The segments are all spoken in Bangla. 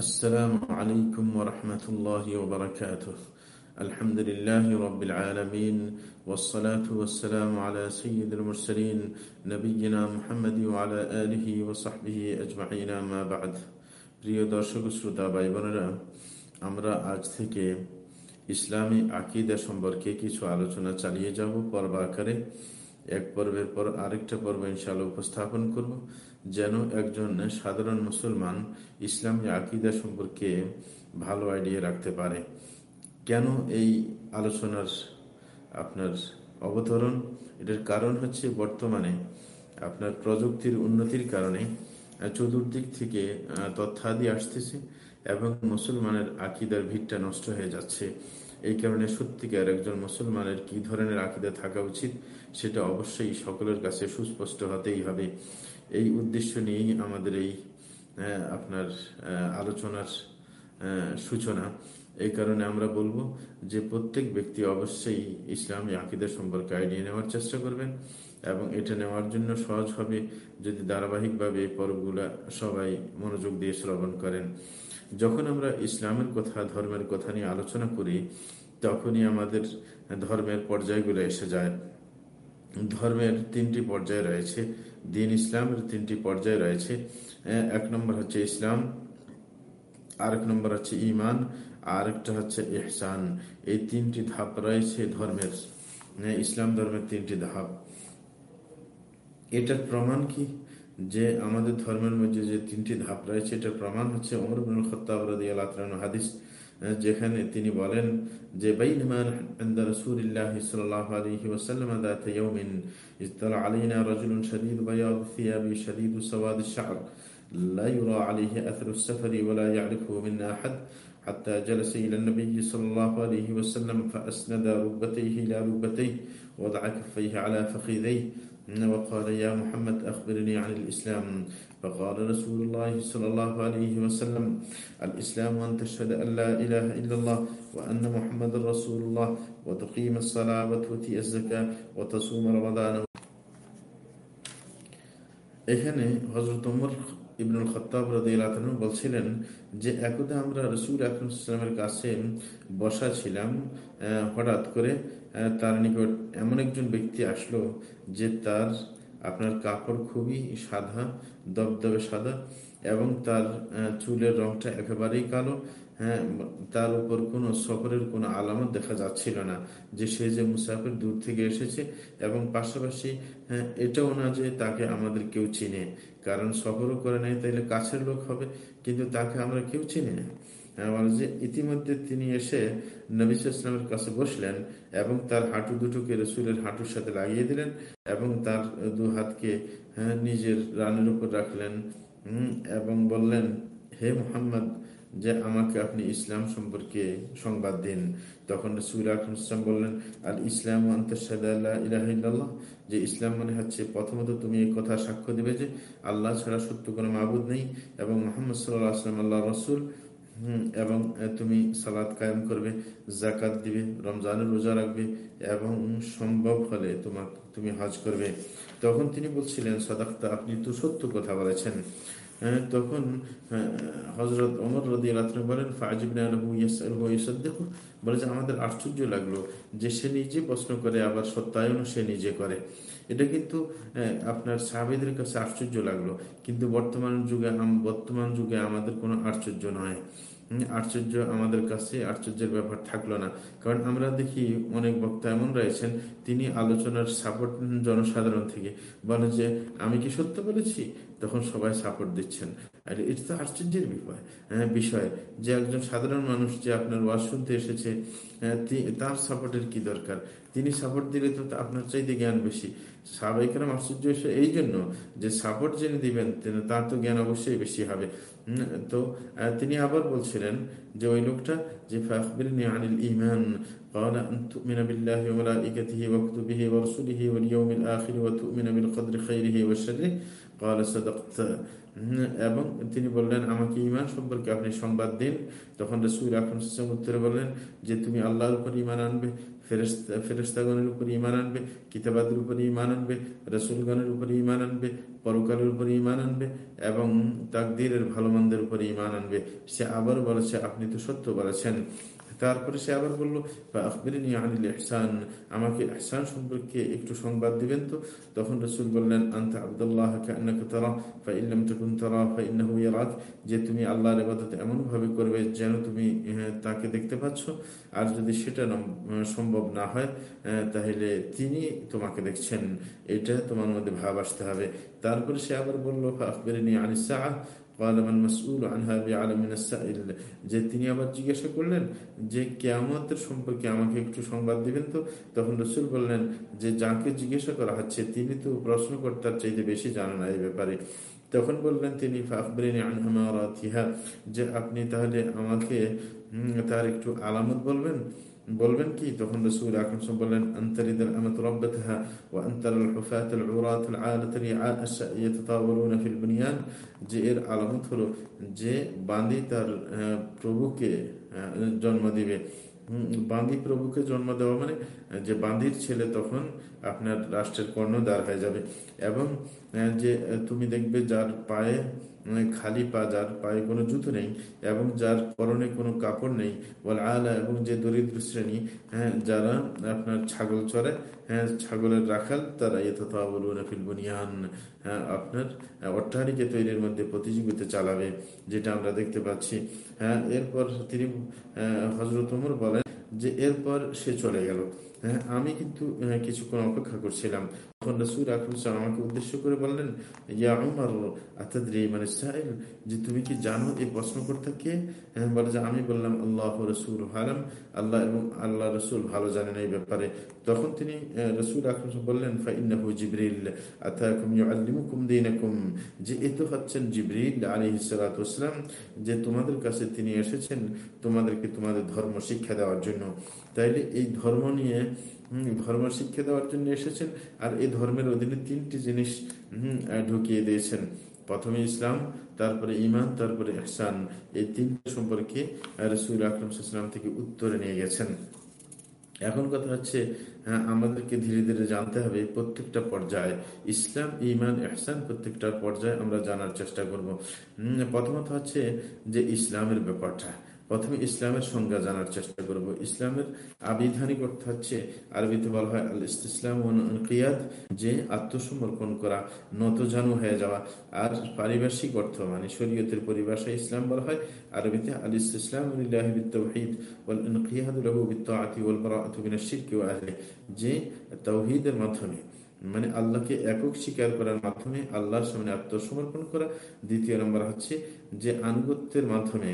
السلام عليكم ورحمة الله وبركاته الحمد لله رب العالمين والصلاة والسلام على سيد المرسلين نبينا محمد وعلى آله وصحبه أجمعين ما بعد প্রিয় দর্শক শ্রোতা ভাই বোনেরা আমরা আজ থেকে ইসলামী আকিদা সম্পর্কে কিছু আলোচনা চালিয়ে যাব পর্ব আকারে এক পর্বের পর আরেকটা পর্ব ইনশাল্লাহ উপস্থাপন করব, যেন একজন সাধারণ মুসলমান ইসলামী আকিদা সম্পর্কে ভালো আইডিয়া রাখতে পারে। কেন এই আলোচনার আপনার অবতরণ? এটার কারণ হচ্ছে বর্তমানে আপনার প্রযুক্তির উন্নতির কারণে চতুর্দিক থেকে তথ্যাদি আসতেছে এবং মুসলমানের আকিদার ভিড়টা নষ্ট হয়ে যাচ্ছে। এই কারণে সত্যিকার একজন মুসলমানের কি ধরনের আকিদা থাকা উচিত, সেটা অবশ্যই সকলের কাছে সুস্পষ্ট হতেই হবে। এই উদ্দেশ্য নিয়েই আমাদের এই আপনার আলোচনার সূচনা। এই কারণে আমরা বলব যে প্রত্যেক ব্যক্তি অবশ্যই ইসলামী আকিদা সম্পর্কে আইডিয়া নেওয়ার চেষ্টা করবেন এবং এটা নেওয়ার জন্য সহজ হবে যদি ধারাবাহিকভাবে এই পর্বগুলা সবাই মনোযোগ দিয়ে শ্রবণ করেন। যখন আমরা ইসলামের কথা, ধর্মের কথা নিয়ে আলোচনা করি তখনই আমাদের ধর্মের পর্যায়গুলো এসে যায়। ধর্মের তিনটি পর্যায় রয়েছে, দিন ইসলামের তিনটি পর্যায় রয়েছে। এক নম্বর হচ্ছে ইসলাম, আরেক নম্বর হচ্ছে ইমান আরেকটা হচ্ছে ইহসান। এই তিনটি ধাপ রয়েছে ধর্মের, ইসলাম ধর্মের তিনটি ধাপ। এটার প্রমাণ কি? যে আমাদের ধর্মের মধ্যে যে তিনটি ধাপ রয়েছে, এটার প্রমাণ হচ্ছে অমর বিন খত্তাব হাদিস। যেখানে তিনি বলেন যে বাইনমান عند رسول الله صلى الله عليه وسلم ذات يوم اطلع علينا رجل شديد بياض الثياب شديد سواد الشعر لا يرى عليه أثر السفر ولا يعرفه منا أحد حتى جلس إلى النبي صلى الله عليه وسلم فأسند ركبتيه إلى ركبتيه وضع كفيه على فخذيه وقال يا محمد أخبرني عن الإسلام فقال رسول الله صلى الله عليه وسلم الإسلام أن تشهد أن لا إله إلا الله وأن محمد رسول الله وتقيم الصلاة وتؤتي الزكاة وتصوم رمضان এখানে হজরত উমর ইবনুল খত্তাব রাদিয়াল্লাহু বলছিলেন যে, একদা আমরা রসুল আকরমের কাছে বসা ছিলাম হঠাৎ করে তার নিকট এমন একজন ব্যক্তি আসলো যে তার, আপনার কাপড় খুবই সাদা, দবদবে সাদা এবং তার চুলের রংটা একেবারেই কালো। হ্যাঁ তার উপর কোনো সফরের কোনো আলামত দেখা যাচ্ছিল না যে সে যে মুসাফির দূর থেকে এসেছে এবং পাশাপাশি হ্যাঁ এটাও না যে তাকে আমাদের কেউ চিনে, কারণ সফরও করে নেয় তাইলে কাছের লোক হবে, কিন্তু তাকে আমরা কেউ চিনি না। যে ইতিমধ্যে তিনি এসে নবিস ইসলামের কাছে বসলেন এবং তার হাঁটু দুটোকে রসুলের হাঁটুর সাথে লাগিয়ে দিলেন এবং তার দু হাতকে হ্যাঁ নিজের রানের উপর রাখলেন এবং বললেন, হে মোহাম্মদ যে আমাকে আপনি ইসলাম সম্পর্কে সংবাদ দিন। তখন রসুল আকরম বললেন, আল ইসলাম যে ইসলাম মানে হচ্ছে প্রথমত তুমি এই কথা সাক্ষ্য দিবে যে আল্লাহ ছাড়া সত্য কোনো মাবুদ নেই এবং মোহাম্মদ সাল্লাহ আসলাম আল্লাহ রসুল। এবং তুমি সালাদ কায়েম করবে জাকাত দিবে, রমজানের রোজা রাখবে এবং সম্ভব হলে তোমার তুমি হজ করবে। তখন তিনি বলছিলেন, সদাক্তা, আপনি তো সত্য কথা বলেছেন। তখন হজরত অমর রদি বলেন বলে যে, আমাদের আশ্চর্য লাগল যে, সে নিজে প্রশ্ন করে, আবার সত্যায়নও সে নিজে করে। এটা কিন্তু আপনার সাহাবিদের কাছে আশ্চর্য লাগল। কিন্তু বর্তমান যুগে বর্তমান যুগে আমাদের কোনো আশ্চর্য নয়। আশ্চর্য আমাদের কাছে আশ্চর্যের ব্যাপার থাকল না। কারণ আমরা দেখি অনেক বক্তা এমন রয়েছেন, তিনি আলোচনার সাপোর্ট জনসাধারণ থেকে বলেন যে, আমি কি সত্য বলেছি? তখন সবাই সাপোর্ট দিচ্ছেন। আর এটা তো আশ্চর্যের বিষয় হ্যাঁ বিষয় যে একজন সাধারণ মানুষ যে আপনার ওয়াজ শুনতে এসেছে তার সাপোর্টের কি দরকার তিনি সাপোর্ট দিলে তো আপনার চাইতে জ্ঞান বেশি সাবেকেরাম আশ্চর্য এসে এই জন্য যে সাপোর্ট যিনি দিবেন তার তো জ্ঞান অবশ্যই বেশি হবে তো তিনি আবার বলছিলেন যে ওই লোকটা যে আনিল ইমান قال أن تؤمن بالله وملائكته وكتبه ورسله واليوم الآخر وتؤمن بالقدر خيره وشره قال صدقت এবং তিনি বললেন, আমাকে ইমান সম্পর্কে আপনি সংবাদ দিন। তখন রসুল আকরম উত্তরে বললেন যে, তুমি আল্লাহর উপর ইমান আনবে ফেরেস্তা ফেরেস্তাগণের উপর ইমান আনবে, কিতাবাদের উপর ইমান আনবে, রসুলগণের উপর ইমান আনবে, পরকালের উপর ইমান আনবে এবং তাকদিরের ভালো মন্দের উপর ইমান আনবে। সে আবার বলেছে, আপনি তো সত্য বলেছেন। তারপরে সে আবার বলল আনিল এহসান আমাকে এহসান সম্পর্কে একটু সংবাদ দিবেন তো? তখন রসুল বললেন, আন্তা আবদুল্লাহ ইয়ারাক। যে তুমি আল্লাহর ইবাদত এমনভাবে করবে যেন তুমি তাকে দেখতে পাচ্ছ। আর যদি সেটা সম্ভব না হয় তাহলে তিনি তোমাকে দেখছেন। এটা তোমার মধ্যে ভাব আসতে হবে। তারপরে সে আবার বলল আখবরিনী আনিসা যে তিনি আবার জিজ্ঞাসা করলেন যে কেয়ামতের সম্পর্কে আমাকে একটু সংবাদ দিবেন তো? তখন রসুল বললেন যে যাকে জিজ্ঞাসা করা হচ্ছে, তিনি তো প্রশ্নকর্তার চাইতে বেশি জানেন এই ব্যাপারে। তখন বললেন তিনি যে আপনি তাহলে আমাকে তার একটু আলামত বলবেন? বলবেন কি? তখন রসুল আকরম বললেন, আন্তরিদাল আমাত রব্বাতাহা ওয়া আনতারাল হুফাতাল উরাতাল আলাতাল ইয়াতাতাওয়ালুনা ফিল বুনিয়ান যে এর আলামত হলো যে বান্দি তার প্রভুকে জন্ম দিবে। বান্দি প্রভুকে জন্ম দেওয়া মানে যে বান্দির ছেলে তখন আপনার রাষ্ট্রের কর্ণদার হয়ে যাবে। এবং যে, তুমি দেখবে যার পায়ে খালি পা, যার পায়ে কোনো জুতো নেই, এবং যার পরনে কোনো কাপড় নেই বল আলা, এবং যে দরিদ্র শ্রেণি হ্যাঁ যারা আপনার ছাগল চড়ে হ্যাঁ ছাগলের রাখাল, তারা ফিল বুনিয়ান হ্যাঁ আপনার অট্টারিকে তৈরির মধ্যে প্রতিযোগিতা চালাবে, যেটা আমরা দেখতে পাচ্ছি। হ্যাঁ এরপর তিনি হজরত উমর বলেন যে এরপর সে চলে গেল। হ্যাঁ আমি কিন্তু কিছুক্ষণ অপেক্ষা করছিলাম। তখন রসুল আকরম আমাকে উদ্দেশ্য করে বললেন ইয়া উমর মানে সাহেব যে তুমি কি জানো এই প্রশ্নকর্তাকে হ্যাঁ, বলে যে আমি বললাম আল্লাহ রসুল হালাম আল্লাহ এবং আল্লাহ রসুল ভালো জানেন এই ব্যাপারে। তখন তিনি রসুল আকরম বললেন ফাইন্নাহু জিবরিল আতাকুম ইউআল্লিমুকুম দীনাকুম। যে এ তো হচ্ছেন জিবরিল আলাইহিস সালাতু যে তোমাদের কাছে তিনি এসেছেন তোমাদেরকে তোমাদের ধর্ম শিক্ষা দেওয়ার জন্য। তাইলে এই ধর্ম নিয়ে ধর্ম শিক্ষা দেওয়ার জন্য এসেছেন আর এই ধর্মের অধীনে তিনটি জিনিস ঢুকিয়ে দিয়েছেন। প্রথমে ইসলাম তারপরে ইমান তারপরে এহসান এই তিনটি সম্পর্কে রসুল আকরম থেকে উত্তরে নিয়ে গেছেন। এখন কথা হচ্ছে হ্যাঁ, আমাদেরকে ধীরে ধীরে জানতে হবে প্রত্যেকটা পর্যায়ে ইসলাম ইমান এহসান প্রত্যেকটা পর্যায়ে আমরা জানার চেষ্টা করব। প্রথমত হচ্ছে যে ইসলামের ব্যাপারটা। প্রথমে ইসলামের সংজ্ঞা জানার চেষ্টা করব। ইসলামের আবিধানিক অর্থ হচ্ছে, আরবিতে বলা হয় আল ইসলাম কিয়াদ যে আত্মসমর্পণ করা নত জানু হয়ে যাওয়া। আর পারিভাষিক অর্থ মানে শরীয়তের পরিভাষায় ইসলাম বলা হয়, আরবিতে আল ইসলাম যে তৌহিদের মাধ্যমে। মানে আল্লাহকে একক স্বীকার করার মাধ্যমে আল্লাহর সামনে আত্মসমর্পণ করা। দ্বিতীয় নম্বর হচ্ছে যে আনুগত্যের মাধ্যমে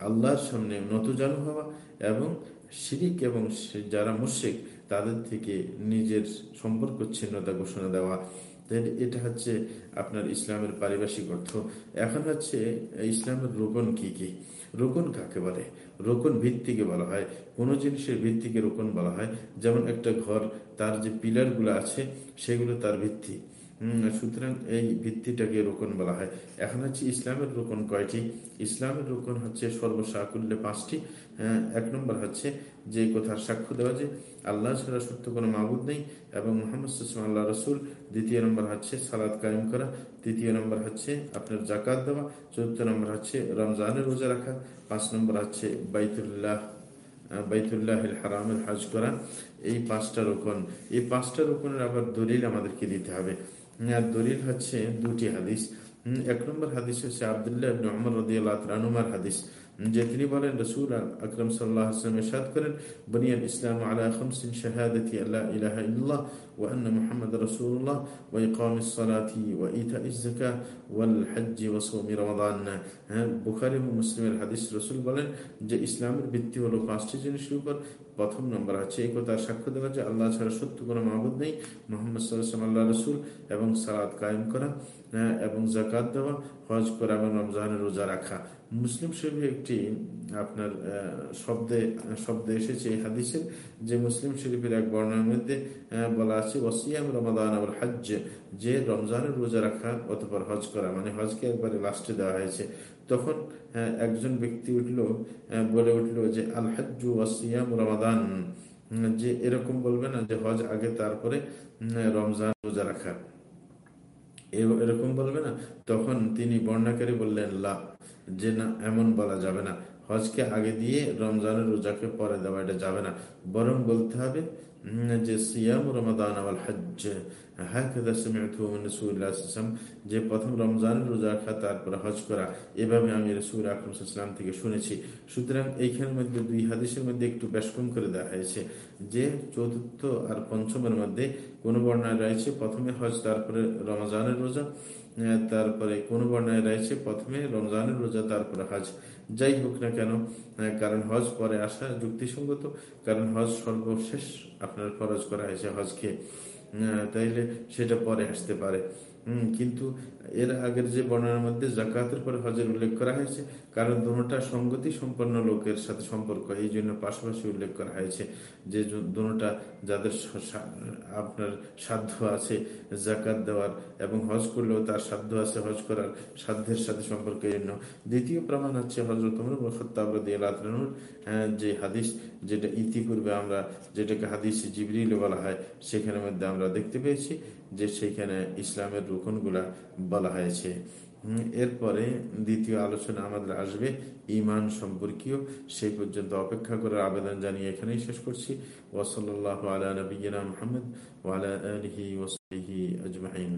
আল্লাহর সামনে নতজান হওয়া এবং শিরিক এবং যারা মুশিক তাদের থেকে নিজের সম্পর্ক ছিন্নতা ঘোষণা দেওয়া। এটা হচ্ছে আপনার ইসলামের পারিভাষিক অর্থ। এখন হচ্ছে, ইসলামের রোকন কি কি? রোকন কাকে বলে? রোকন ভিত্তিকে বলা হয়। কোনো জিনিসের ভিত্তিকে রোকন বলা হয়। যেমন একটা ঘর, তার যে পিলারগুলো আছে, সেগুলো তার ভিত্তি। সুতরাং এই ভিত্তিটাকে রোকন বলা হয়। এখন হচ্ছে ইসলামের রোকন কয়টি? ইসলামের রোকন হচ্ছে সর্বসাকুল্যে পাঁচটি। এক নম্বর হচ্ছে যে কথার সাক্ষ্য দেওয়া যে আল্লাহ ছাড়া সত্য কোনো মাবুদ নেই এবং মোহাম্মদ আল্লাহ রসুল। দ্বিতীয় নম্বর হচ্ছে সালাদ কায়েম করা। তৃতীয় নম্বর হচ্ছে আপনার জাকাত দেওয়া। চতুর্থ নম্বর হচ্ছে রমজানের রোজা রাখা। পাঁচ নম্বর হচ্ছে বাইতুল্লাহ বাইতুল্লাহ হারামের হাজ করা। এই পাঁচটা রোকন। এই পাঁচটা রোকনের আবার দলিল আমাদেরকে দিতে হবে। আর দলিল হচ্ছে দুটি হাদিস। এক নম্বর হাদিস হচ্ছে আবদুল্লাহ হাদিস, যে তিনি বলেন, রসুল আকরম সাল্লাহ করেন বনিয়ান ইসলাম আলা খামসিন আল্লাহ ইলাহা ইল্লাহ ওয়া আন্না মুহাম্মদ রাসূলুল্লাহ ওয়া ইকামিস হ্যাঁ, মুসলিমের হাদিস, রাসূল বলেন যে ইসলামের ভিত্তি হলো পাঁচটি জিনিসের উপর প্রথম নম্বর আছে এই কথা সাক্ষ্য দেওয়া যে আল্লাহ ছাড়া সত্য কোনো মাহবুদ নেই। মোহাম্মদ সাল্লাম আল্লাহ রসুল এবং সালাদ কায়েম করা এবং জাকাত দেওয়া, হজ করা এবং রমজানের রোজা রাখা। মুসলিম শরীফে একটি, আপনার শব্দে শব্দে এসেছে এই হাদিসের যে মুসলিম শরীফের এক বর্ণার মধ্যে বলা আছে ওসিয়াম রমাদান আবার হজ যে রমজানের রোজা রাখা অতপর হজ করা মানে হজকে একবারে লাস্টে দেওয়া হয়েছে। তখন একজন ব্যক্তি উঠল বলে উঠল যে, আল হজ্জু ওসিয়াম রমাদান। যে এরকম বলবে না যে, হজ আগে, তারপরে রমজান রোজা রাখা। এরকম বলবে না। তখন তিনি বর্ণাকারী বললেন, লা, যে না, এমন বলা যাবে না। হজকে আগে দিয়ে রমজানের রোজাকে পরে দেওয়া, এটা যাবে না। বরং বলতে হবে যে সিয়াম রমাদান যে প্রথম রমজানের রোজা রাখা, তারপরে হজ করা, এভাবে আমি রসুল আকরমসাল্লাম থেকে শুনেছি। সুতরাং এইখানের মধ্যে দুই হাদিসের মধ্যে একটু ব্যাসকম করে দেওয়া হয়েছে। যে চতুর্থ আর পঞ্চমের মধ্যে কোনো বর্ণায় রয়েছে, প্রথমে হজ, তারপরে রমজানের রোজা তারপরে কোন বর্ণায় রয়েছে, প্রথমে রমজানের রোজা, তারপরে হজ। যাই হোক না কেন কারণ হজ পরে আসা যুক্তিসঙ্গত, কারণ হজ সর্বশেষ আপনার খরচ করা হয়েছে হজকে। তাইলে সেটা পরে আসতে পারে। কিন্তু এর আগের যে বর্ণনার মধ্যে জাকাতের পরে হজের উল্লেখ করা হয়েছে, কারণ দুটা সঙ্গতি সম্পন্ন লোকের সাথে সম্পর্ক, এই জন্য পাশাপাশি উল্লেখ করা হয়েছে যে দুটা যাদের আপনার সাধ্য আছে জাকাত দেওয়ার এবং হজ করলেও তার সাধ্য আছে হজ করার সাধ্যের সাথে সম্পর্কের জন্য দ্বিতীয় প্রমাণ হচ্ছে হজরত যে হাদিস যেটা ইতিপূর্বে আমরা, যেটাকে হাদিস জিবরিল বলা হয়, সেখানের মধ্যে আমরা দেখতে পেয়েছি যে সেখানে ইসলামের রুখনগুলা বলা হয়েছে। এরপরে দ্বিতীয় আলোচনা আমাদের আসবে ইমান সম্পর্কীয়। সেই পর্যন্ত অপেক্ষা করার আবেদন জানিয়ে এখানেই শেষ করছি। ওসল্লাহ আলা নবীনা মোহাম্মদ ওয়ালা আলহি ওসলিহি আজমাইন।